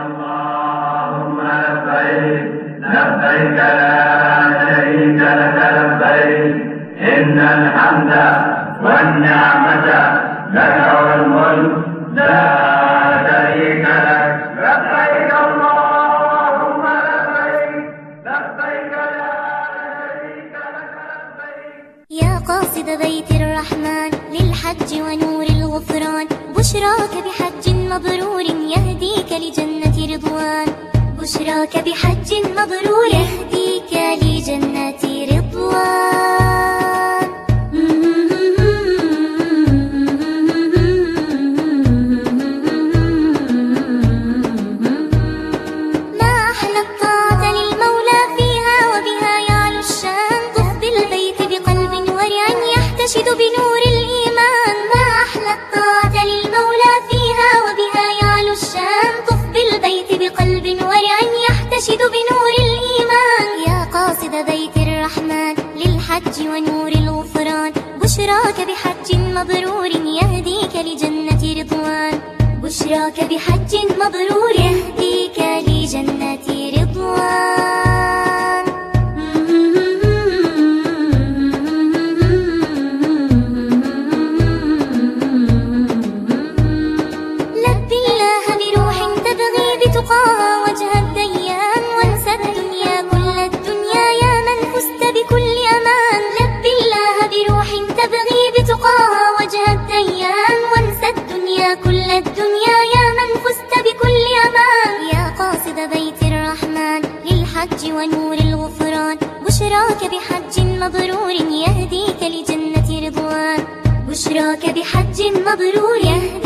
اللهم لبيك لبيك لا شريك لك لبيك. إن الحمد والنعمة لك والملك لا شريك لك. لبيك اللهم لبيك لبيك لا شريك لك لبيك. يا قاصد بيت الرحمن للحج ونور الغفران. بشراك بحج مبرور يهديك لجنة رضوان. بشراك بحج مبرور يهديك الرحمن للحج ونور الغفران. بشراك بحج مبرور يهديك لجنة رضوان. بشراك بحج مبرور يهديك للحج ونور الغفران بشراك بحج مبرور يهديك لجنة رضوان بشراك بحج مبرور يهديك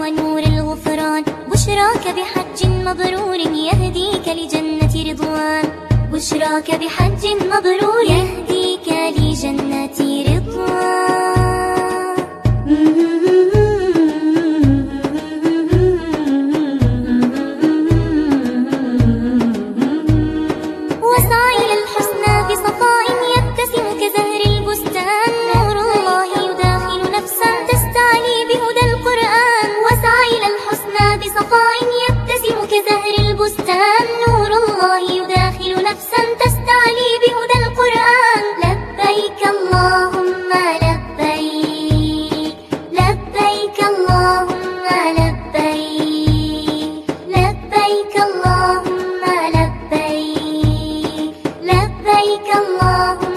ونور الغفران. بشراك بحج مبرور يهديك لجنة رضوان. بشراك بحج مبرور يهديك صفاء يبتسم كزهر البستان. نور الله يداخل نفسا تستعلي بهدى القرآن. لبيك اللهم لبيك لبيك اللهم لبيك لبيك اللهم لبيك لبيك اللهم